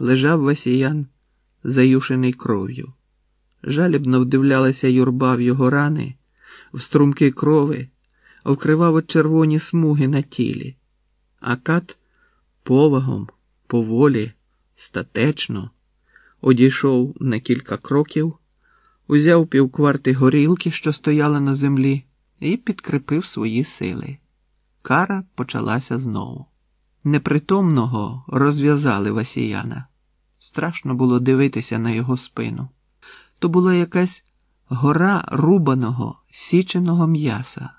лежав Васіян, заюшений кров'ю. Жалібно вдивлялася юрба в його рани, в струмки крови, вкривав червоні смуги на тілі, а кат повагом, поволі, статечно одійшов на кілька кроків, узяв півкварти горілки, що стояла на землі, і підкріпив свої сили. Кара почалася знову. Непритомного розв'язали Васіяна. Страшно було дивитися на його спину. То була якась гора рубаного, січеного м'яса.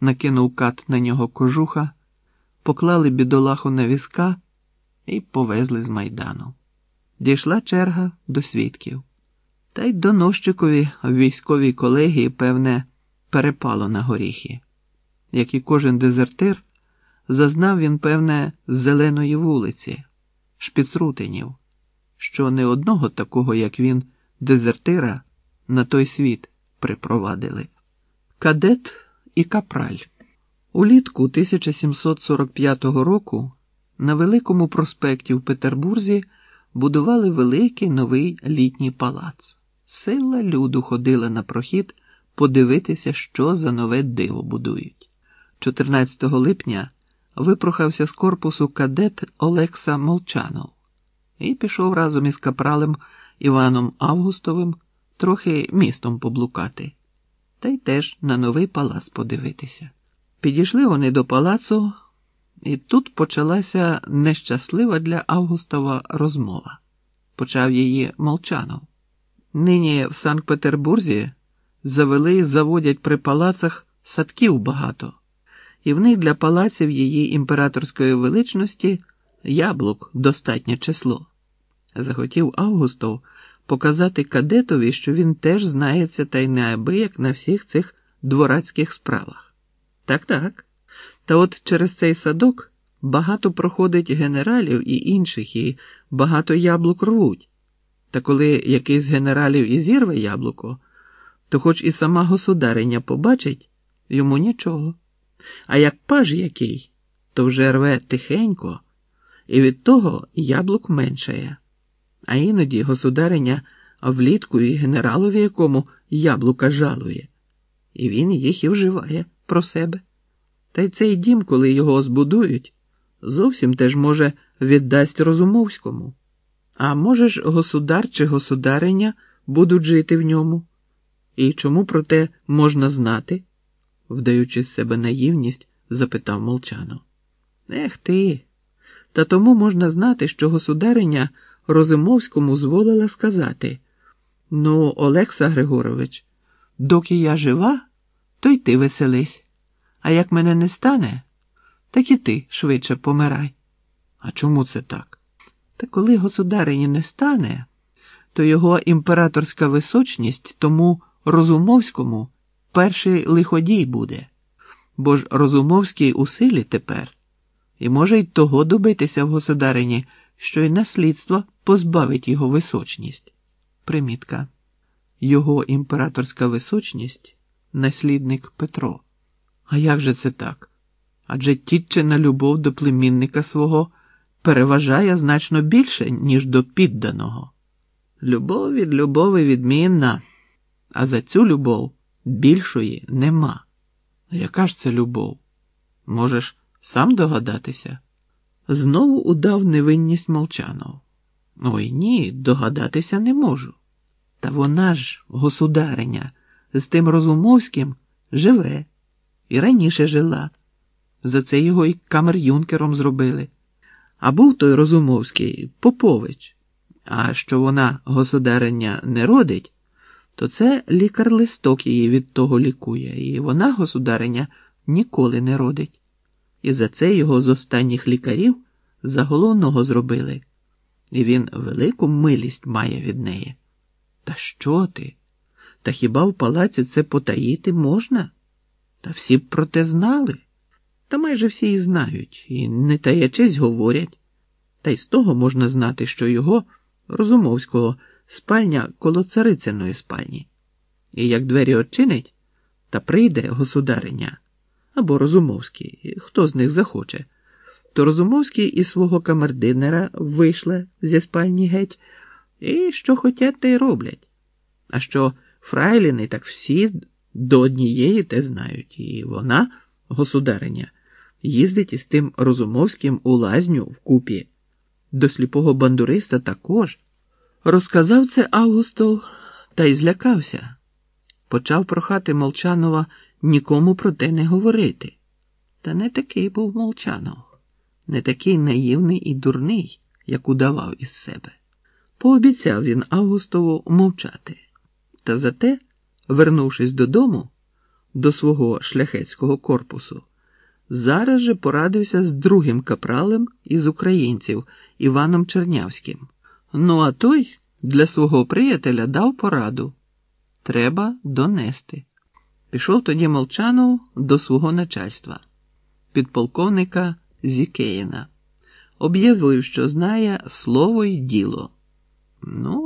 Накинув кат на нього кожуха, поклали бідолаху на візка і повезли з майдану. Дійшла черга до свідків. Та й донощикові в військовій колегії, певне, перепало на горіхи. Як і кожен дезертир, зазнав він, певне, зеленої вулиці, шпіцрутинів, що не одного такого, як він, дезертира, на той світ припровадили. Кадет і капраль. Улітку 1745 року на Великому проспекті в Петербурзі будували великий новий літній палац. Сила люду ходила на прохід подивитися, що за нове диво будують. 14 липня випрохався з корпусу кадет Олекса Молчанов і пішов разом із капралем Іваном Августовим трохи містом поблукати, та й теж на новий палац подивитися. Підійшли вони до палацу, і тут почалася нещаслива для Августова розмова. Почав її Молчанов. Нині в Санкт-Петербурзі завели і заводять при палацах садків багато, і в них для палаців її імператорської величності яблук достатнє число. Захотів Августов показати кадетові, що він теж знається та й неабияк на всіх цих дворацьких справах. Так, так. Та от через цей садок багато проходить генералів і інших, і багато яблук рвуть. Та коли якийсь генералів і зірве яблуко, то хоч і сама государиня побачить йому нічого. А як паж який, то вже рве тихенько, і від того яблук меншає. А іноді государиня влітку і генералові якому яблука жалує, і він їх і вживає про себе. Та й цей дім, коли його збудують, зовсім теж, може, віддасть Розумовському. А може ж, государ чи государиня будуть жити в ньому? І чому про те можна знати? вдаючи з себе наївність, запитав Молчанов. Ех ти. Та тому можна знати, що государиня Розумовському зволила сказати: Ну, Олекса Григорович, доки я жива, то й ти веселись. А як мене не стане, так і ти швидше помирай. А чому це так? Та коли государині не стане, то його імператорська височність тому Розумовському перший лиходій буде, бо ж Розумовський у силі тепер, і може й того добитися в государині, що й наслідство позбавить його височність. Примітка. Його імператорська височність наслідник Петро. А як же це так? Адже тітчина любов до племінника свого переважає значно більше, ніж до підданого. Любов від любови відмінна, а за цю любов більшої нема. Яка ж це любов? Можеш сам догадатися? Знову удав невинність Молчанов. Ой ні, догадатися не можу. Та вона ж, государиня, з тим Розумовським живе і раніше жила. За це його і камер-юнкером зробили. А був той Розумовський Попович. А що вона государиня не родить, то це лікар листок її від того лікує, і вона, государиня, ніколи не родить. І за це його з останніх лікарів за головного зробили, і він велику милість має від неї. Та що ти? Та хіба в палаці це потаїти можна? Та всі б про те знали. Та майже всі і знають, і не таячись говорять. Та й з того можна знати, що його, Розумовського, спальня коло царицяної спальні. І як двері очинить, та прийде государиня або Розумовський, хто з них захоче, то Розумовський із свого камердинера вийшли зі спальні геть, і що хотять, те й роблять. А що фрайліни, так всі до однієї те знають, і вона, государиня, їздить із тим Розумовським у лазню вкупі. До сліпого бандуриста також. Розказав це Августов та й злякався. Почав прохати Молчанова нікому про те не говорити. Та не такий був Молчанов, не такий наївний і дурний, як удавав із себе. Пообіцяв він Августову мовчати. Та зате, вернувшись додому, до свого шляхетського корпусу, зараз же порадився з другим капралем із українців Іваном Чернявським. Ну, а той для свого приятеля дав пораду треба донести. Пішов тоді Молчанов до свого начальства, підполковника Зікеїна, об'явив, що знає слово й діло. Ну,